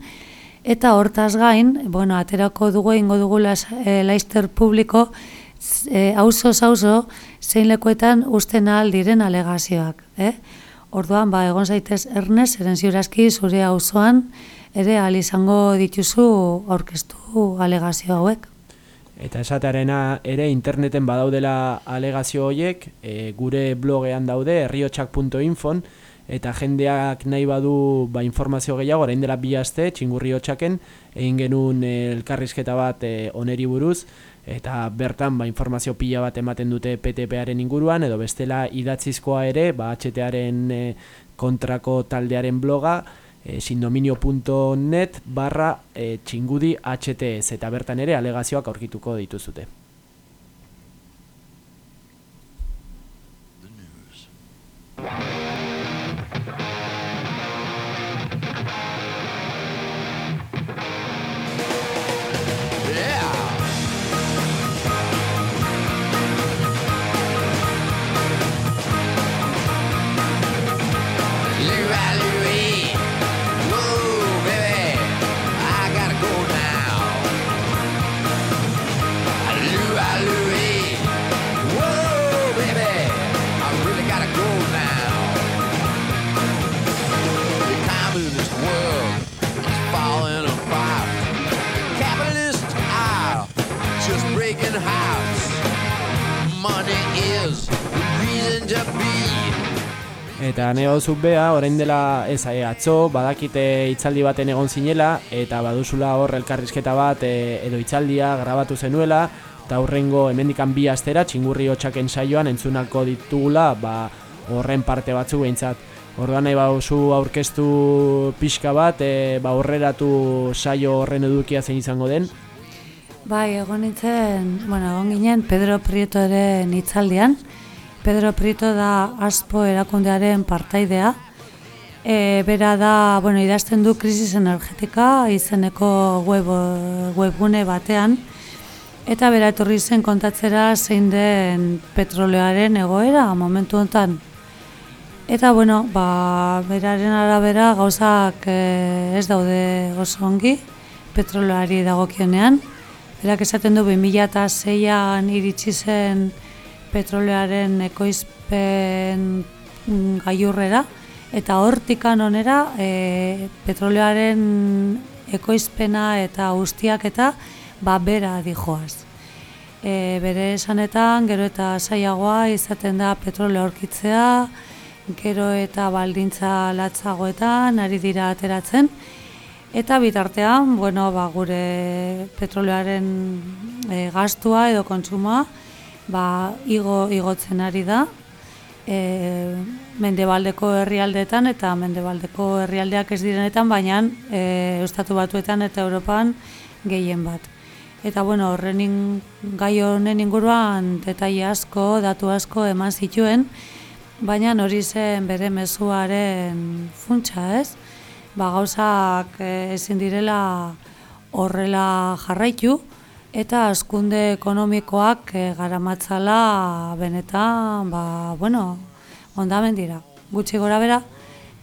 eta hortaz gain, bueno, aterako dugu ingo dugu las, e, laizter publiko, e, auzo auzo zein lekuetan usten ahal diren alegazioak. Eh? Orduan, ba, egon zaitez ernez, eren ziurazki zure auzoan ere ahal izango dituzu aurkeztu alegazio hauek. Eta esatearena ere interneten badaudela alegazio horiek, e, gure blogean daude, herriotxak.infon, eta jendeak nahi badu ba, informazio gehiago, orain dela bi aste, txingurri hotxaken, egin genuen e, elkarrizketa bat e, oneri buruz, eta bertan ba, informazio pila bat ematen dute PTP-aren inguruan, edo bestela idatzizkoa ere, ba, HT-aren e, kontrako taldearen bloga, e, sindominio.net barra e, txingudi HTS, eta bertan ere alegazioak aurkituko dituzute. breaking Eta nego bea, orain dela ez e, atzo, badakite hitzaldi baten egon zinela, eta baduzula hor elkarrizketa bat e, edo hitzaldia grabatu zenuela, eta horrengo hemendikan bi astera, txingurri hotxaken saioan entzunako ditugula, ba, horren parte batzu behintzat. Orduan nahi bauzu aurkeztu pixka bat, e, ba, horreratu saio horren edukia zein izango den. Bai, egon nintzen, bueno, egon ginen Pedro Prietoren hitzaldian. Pedro Prieto da aspo erakundearen partaidea. E, bera da, bueno, idazten du krisis energetika izeneko web, webgune batean. Eta bera etorri zen kontatzera zein den petroleoaren egoera momentu honetan. Eta, bueno, ba, beraren arabera gauzak e, ez daude oso ongi petroleoari dagokionean. Berak esaten du 2006an iritsi zen petrolearen ekoizpen gailurrera eta hortikan onera e, petrolearen ekoizpena eta guztiak eta ba bera dijoaz. E, bere esanetan gero eta saiagoa izaten da petroleo aurkitzea, gero eta baldintza latzagoetan ari dira ateratzen, Eta bitartean, bueno, ba, gure petrolearen e, gastua edo kontsumoa ba, igo, igotzen ari da e, mendebaldeko herrialdeetan eta mendebaldeko herrialdeak ez direnetan, baina e, Estatu Batuetan eta Europan gehien bat. Eta bueno, horren in, gai honen inguruan detaile asko, datu asko eman zituen, baina hori zen bere mezuaren funtsa, ez? ba, gauzak e, ezin direla horrela jarraitu eta askunde ekonomikoak e, garamatzala benetan ba, bueno, ondamen dira, gutxi gora bera.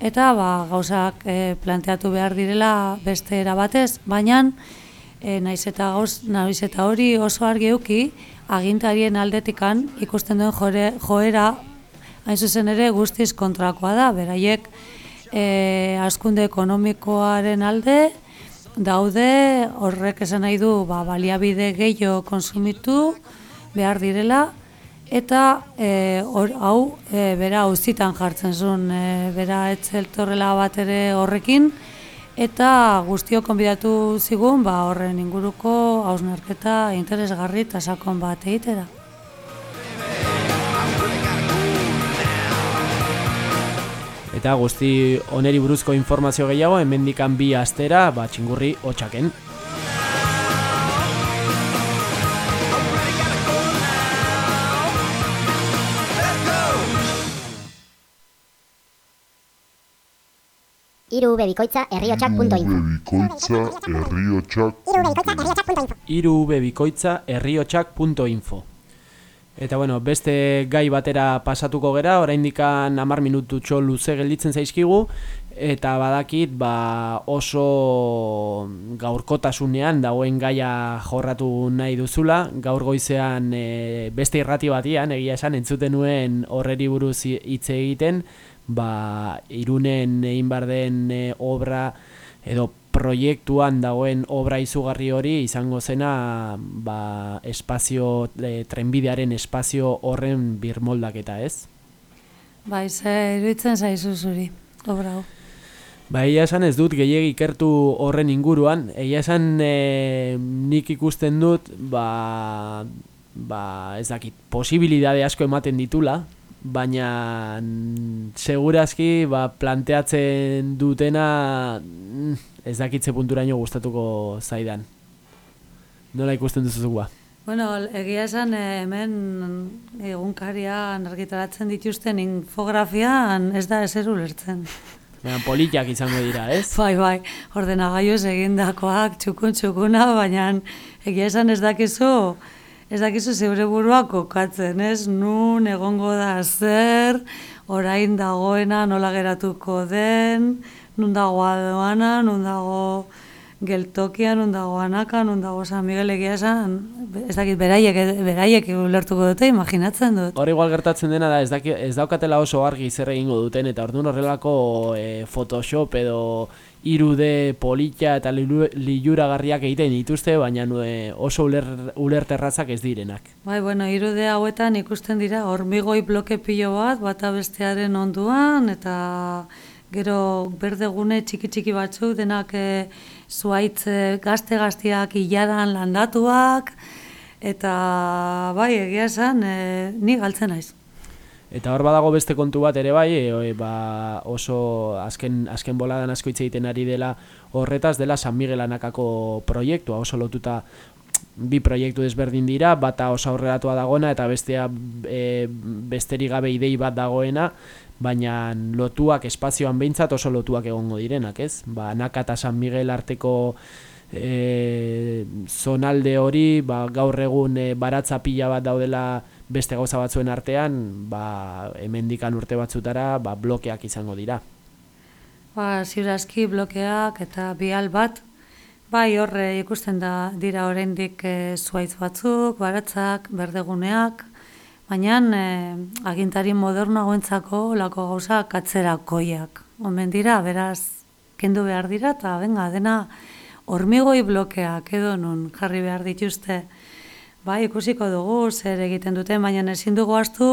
Eta ba, gauzak e, planteatu behar direla beste era batez, baina e, naiz eta gauz, naiz eta hori oso argi euki, agintarien aldetikan ikusten duen jore, joera hain zuzen ere guztiz kontrakoa da, beraiek e, askunde ekonomikoaren alde daude horrek esan nahi du ba, baliabide gehiago konsumitu behar direla eta e, or, hau e, bera auzitan jartzen zuen, e, bera etzeltorrela bat ere horrekin eta guztio konbidatu zigun ba, horren inguruko hausnarketa interesgarri eta sakon bat egitera. Eta guzti oneri buruzko informazio gehiago hemendikan bi astera, ba txingurri hotxaken. Iru bebikoitza herriotxak.info Bikoitza herriotxak Iru bikoitza herriotxak.info Eta bueno, beste gai batera pasatuko gera, oraindikan 10 minututxo luze gelditzen zaizkigu eta badakit ba oso gaurkotasunean dagoen gaia jorratu nahi duzula. Gaur goizean e, beste irrati batian egia esan entzuten nuen horreri buruz hitz egiten, ba Irunen egin bar den e, obra edo proiektuan dagoen obra izugarri hori izango zena ba, espazio e, trenbidearen espazio horren birmoldaketa, ez? Bai, ze iruditzen zaizu zuri, obra hau. Ba, egia esan ez dut gehiegi ikertu horren inguruan, egia esan e, nik ikusten dut, ba, ba, ez dakit, posibilidade asko ematen ditula, baina segurazki ba, planteatzen dutena ez dakitze punturaino gustatuko zaidan. Nola ikusten duzu ba? Bueno, egia esan eh, hemen egunkarian argitaratzen dituzten infografian ez da ezer ulertzen. Baina politiak izango dira, ez? Bai, bai, ordenagaiuz egindakoak txukun txukuna, baina egia esan ez dakizu, ez dakizu zeure buruak kokatzen, ez? Nun egongo da zer, orain dagoena nola geratuko den, nun dago adoana, nun dago geltokia, nun dago anaka, nun dago San Miguel egia esan, ez dakit, beraiek, beraiek ulertuko dute, imaginatzen dut. Hor igual gertatzen dena da, ez, daki, ez daukatela oso argi zer egingo duten, eta orduan horrelako e, Photoshop edo irude politia eta liluragarriak egiten dituzte, baina oso uler, ulerterrazak ez direnak. Bai, bueno, irude hauetan ikusten dira, hormigoi bloke pilo bat, bata bestearen onduan, eta gero berdegune txiki txiki batzuk denak e, zuaitz e, gazte gaztiak iladan landatuak eta bai egia esan e, ni galtzen naiz. Eta hor badago beste kontu bat ere bai, e, ba oso azken, azken boladan asko hitz egiten ari dela horretaz dela San Miguel Anakako proiektua, oso lotuta bi proiektu desberdin dira, bata oso aurreratua dagoena eta bestea e, besterik gabe idei bat dagoena, baina lotuak espazioan behintzat oso lotuak egongo direnak, ez? Ba, Naka eta San Miguel arteko e, zonalde hori, ba, gaur egun e, baratza pila bat daudela beste gauza batzuen artean, ba, hemendikan urte batzutara, ba, blokeak izango dira. Ba, ziurazki blokeak eta bial bat, bai horre ikusten da dira oraindik e, zuaitz batzuk, baratzak, berdeguneak, Baina e, agintari modernagoentzako lako gauza katzerakoiak. Omen dira, beraz, kendu behar dira, eta benga, dena hormigoi blokeak edo nun jarri behar dituzte. Bai, ikusiko dugu, zer egiten duten, baina ezin dugu astu,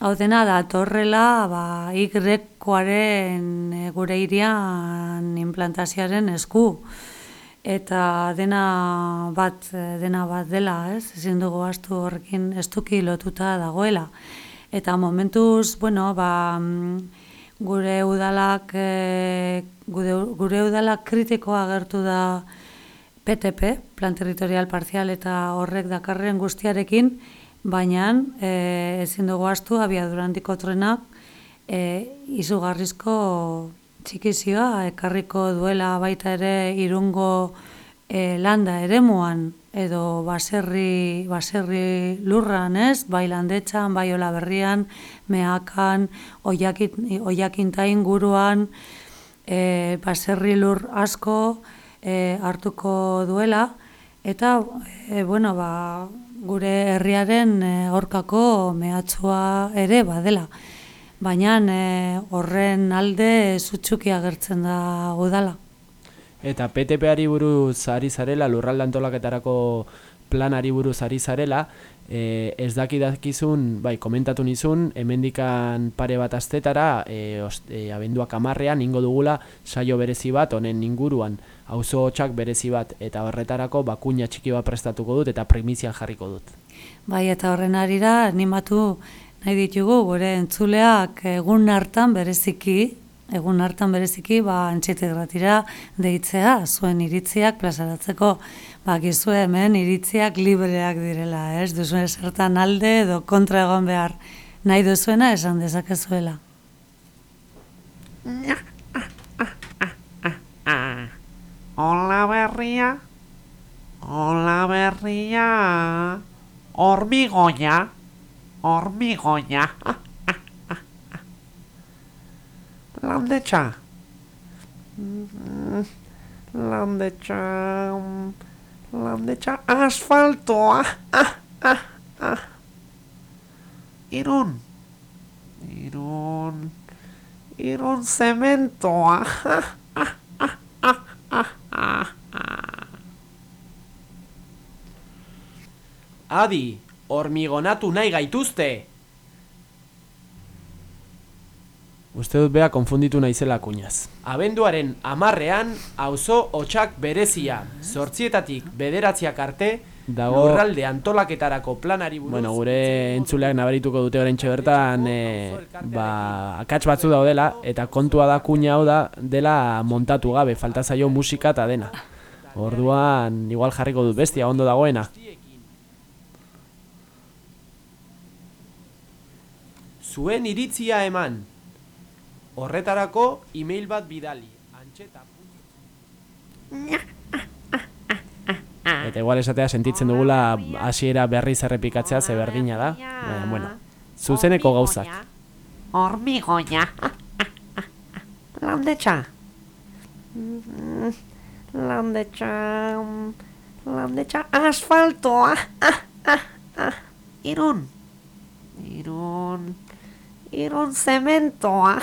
hau dena da, torrela, ba, igrekoaren e, gure irian implantazioaren esku eta dena bat dena bat dela, ez? Ezin dugu astu horrekin estuki lotuta dagoela. Eta momentuz, bueno, ba, gure udalak e, gure, gure udalak kritikoa agertu da PTP, Plan Territorial Parzial eta horrek dakarren guztiarekin, baina e, ezin dugu astu abiadurantiko trenak e, izugarrizko txikizioa ekarriko duela baita ere irungo e, landa eremuan edo baserri, baserri lurran, ez? Bai landetxan, bai hola berrian, mehakan, oiakinta inguruan, e, baserri lur asko e, hartuko duela, Eta, e, bueno, ba, gure herriaren e, aurkako mehatxua ere badela. Baina e, horren alde zutxuki agertzen da udala. Eta PTP-ari buruz ari zarela, lurralde antolaketarako planari buruz ari zarela, e, ez daki dakizun, bai, komentatu nizun, hemendikan pare bat astetara, e, ost, e, abenduak amarrean, ingo dugula saio berezi bat, honen inguruan, auzo hotxak berezi bat, eta horretarako bakuña txiki bat prestatuko dut, eta primizian jarriko dut. Bai, eta horren arira, animatu nahi ditugu, gure entzuleak egun hartan bereziki, egun hartan bereziki, ba, antxetegratira deitzea, zuen iritziak plazaratzeko, ba, gizue hemen iritziak libreak direla, ez? Duzuen zertan alde edo kontra egon behar nahi duzuena esan dezakezuela. Hola berria, hola berria, hormigoia, hormigoia. Landetxa. Mm, Landetxa, mm, landetxa, asfaltoa. Ah, ah, ah. Irun, irun, irun zementoa. Ah, ah, ah, ah, ah, ah, ah. Adi, hormigonatu nahi gaituzte! Uste dut bea konfunditu naizela kuñaz. Abenduaren amarrean, auzo hotxak berezia, zortzietatik bederatziak arte, dago lurralde antolaketarako planari buruz. Bueno, gure entzuleak nabarituko dute oraintxe bertan, e, ba, akats batzu daudela, eta kontua da kuña hau da dela montatu gabe, falta zaio musika eta dena. Orduan, igual jarriko dut bestia, ondo dagoena. Zuen iritzia eman. Horretarako email bat bidali. Antxeta. Eta igual esatea sentitzen dugula hasiera berriz errepikatzea ze berdina da. Baina, bueno, zuzeneko gauzak. Hormigoia. Landetxa. Landetxa. mm, Landetxa asfaltoa. Ah, ah, ah. Irun. Irun. Irun zementoa.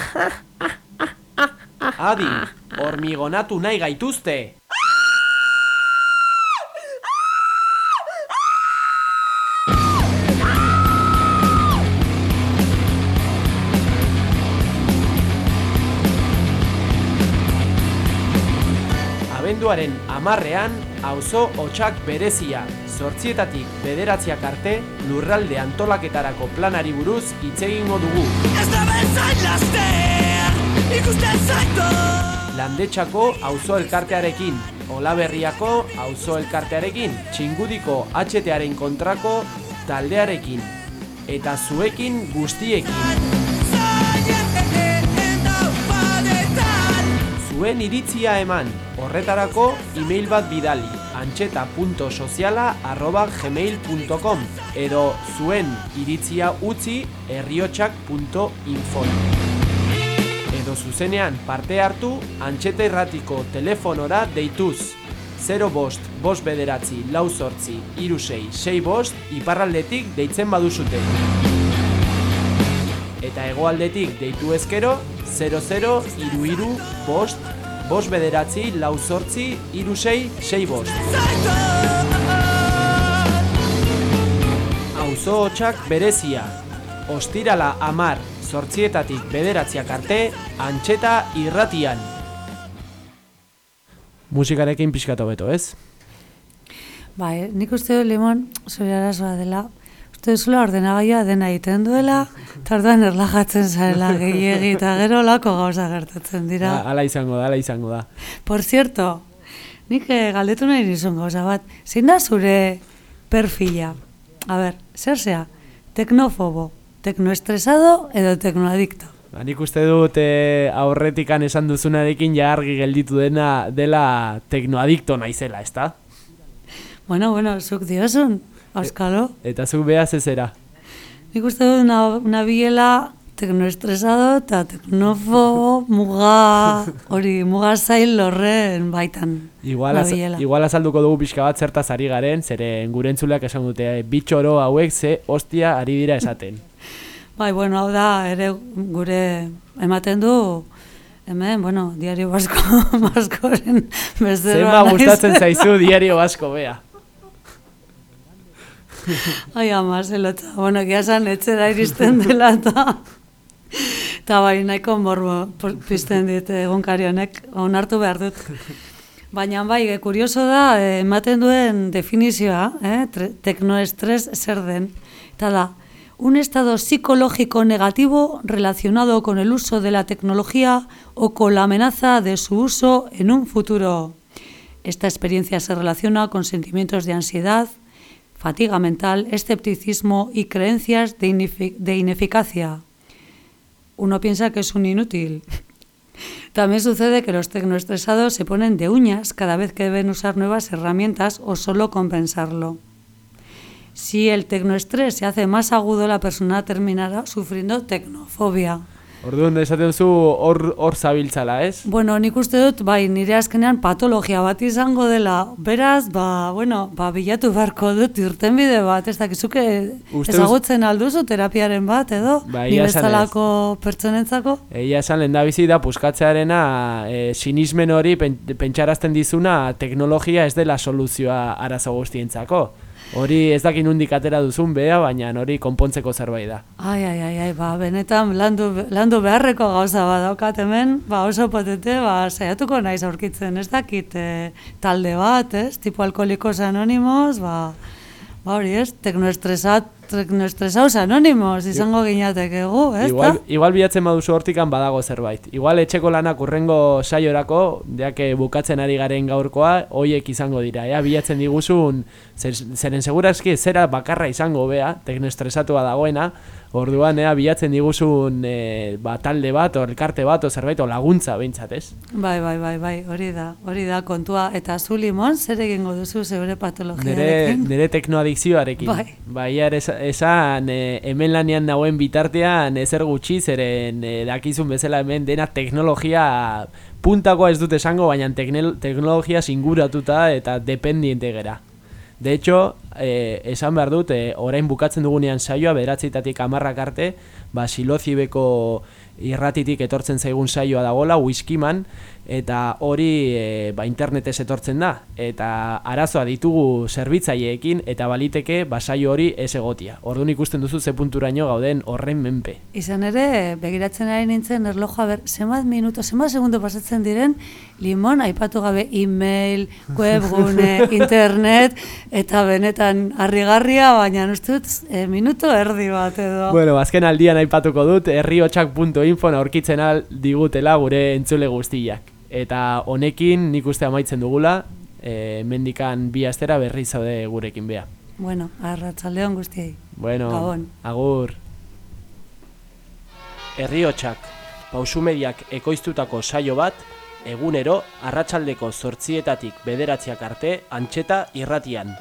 Adi, hormigonatu nahi gaituzte. Abenduaren amarrean, auzo hotxak berezia, zortzietatik bederatziak arte, lurralde antolaketarako planari buruz hitz egingo dugu. Ez da bezain laster, ikusten zaitu Landetxako auzo elkartearekin, Olaberriako auzo elkartearekin, Txingudiko HTaren kontrako taldearekin, eta zuekin guztiekin. Zuen iritzia eman, horretarako email bat bidali, antxeta.soziala edo zuen iritzia utzi herriotxak.info edo zuzenean parte hartu antxeta irratiko telefonora deituz. 0 bost, bost bederatzi, lau zortzi, iru sei, sei bost, iparraldetik deitzen baduzute. Eta hegoaldetik deitu ezkero 00 iru iru bost, bost bederatzi, lau zortzi, iru sei, sei bost. Auzo hotxak berezia, ostirala amar, zortzietatik bederatziak arte, antxeta irratian. Musikarekin pixkatu beto, ez? Bai, nik uste dut limon zure arazoa dela. Duzula ordenagaia dena egiten duela, eta orduan erlajatzen zarela gehiegi, eta gero lako gauza gertatzen dira. Ah, Ala izango da, ala izango da. Por cierto, nik eh, galdetu nahi nizun gauza bat, zein da zure perfila? A ber, zer zea? Teknofobo, teknoestresado edo teknoadikto? Ba, nik uste dut e, aurretikan esan duzunarekin ja argi gelditu dena dela teknoadikto naizela, ezta? Bueno, bueno, zuk diosun, auskalo. Eta zuk behaz ezera. Nik uste dut una, una biela teknoestresado eta teknofo muga, hori muga zail horren baitan. Igual, az, igual azalduko dugu pixka bat zertaz ari garen, zeren gure entzuleak esan dute, eh, bitxoro hauek ze ostia ari dira esaten. Bai, bueno, hau da, ere gure ematen du, hemen, bueno, diario basko, baskoren bezeroa Zenba gustatzen zaizu diario basko, bea. Ai, ama, zelota. Bueno, egia esan etxera iristen dela eta eta bai, nahiko morbo pizten dit egunkari honek, onartu behar dut. Baina bai, e, kurioso da, eh, ematen duen definizioa, eh, tre- teknoestres zer den. Eta da, un estado psicológico negativo relacionado con el uso de la tecnología o con la amenaza de su uso en un futuro. Esta experiencia se relaciona con sentimientos de ansiedad, fatiga mental, escepticismo y creencias de, inefi- de ineficacia. Uno piensa que es un inútil. También sucede que los tecnoestresados se ponen de uñas cada vez que deben usar nuevas herramientas o solo compensarlo. Si el tecnoestrés se hace más agudo, la persona terminará sufriendo tecnofobia. Orduan, esaten zu hor, hor zabiltzala, ez? Bueno, nik uste dut, bai, nire azkenean patologia bat izango dela. Beraz, ba, bueno, ba, bilatu beharko dut irtenbide bat, ez dakizuke Uste ezagutzen alduzu terapiaren bat, edo? Ba, Ni bezalako pertsonentzako? Egia esan lehen da puskatzearena e, sinismen hori pen, pentsarazten dizuna teknologia ez dela soluzioa arazo guztientzako. Hori ez dakin nundik atera duzun bea, baina hori konpontzeko zerbait da. Ai, ai, ai, ai, ba, benetan landu, landu beharreko gauza badaukat hemen, ba, oso potete, ba, saiatuko naiz aurkitzen, ez dakit e, talde bat, ez, tipo alkoholikos anonimos, ba, ba hori ez, teknoestresat, teknoestresaus anonimos, izango gineateke gu, ez Igual, da? igual bilatzen baduzu hortikan badago zerbait. Igual etxeko lanak urrengo saiorako, deake bukatzen ari garen gaurkoa, hoiek izango dira. Ea, bilatzen diguzun, zer, zeren segurazki zera bakarra izango bea, teknestresatua dagoena, orduan ea, bilatzen diguzun e, ba, talde bat, elkarte bat, o zerbait, o laguntza behintzat, ez? Bai, bai, bai, bai, hori da, hori da kontua. Eta zu limon, zer egingo duzu zeure Nere, patologiarekin? nere teknoadikzioarekin. Bai. Esa- esan e, hemen lanean nagoen bitartean ezer gutxi zeren e, dakizun bezala hemen dena teknologia puntakoa ez dut esango, baina teknologia singuratuta eta dependiente gera. De hecho, eh, esan behar dut, eh, orain bukatzen dugunean saioa, beratzitatik amarrak arte, ba, silozibeko irratitik etortzen zaigun saioa dagola, Whiskiman, eta hori e, ba, internetez etortzen da. Eta arazoa ditugu zerbitzaileekin, eta baliteke ba, saio hori ez egotia. Orduan ikusten duzu ze punturaino gauden horren menpe. Izan ere, begiratzen ari nintzen erloja ber, zenbat minuto, zenbat segundo pasatzen diren, limon aipatu gabe e-mail, webgune, internet, eta benetan harrigarria, baina uste dut e, minuto erdi bat edo. Bueno, azken aldian aipatuko dut, herriotxak.info aurkitzen al digutela gure entzule guztiak. Eta honekin nik uste amaitzen dugula, e, mendikan bi astera berri zaude gurekin bea. Bueno, arratsaldeon guztiei. Bueno, Gabon. agur. Herriotxak, pausumediak ekoiztutako saio bat, egunero arratsaldeko zortzietatik bederatziak arte antxeta irratian.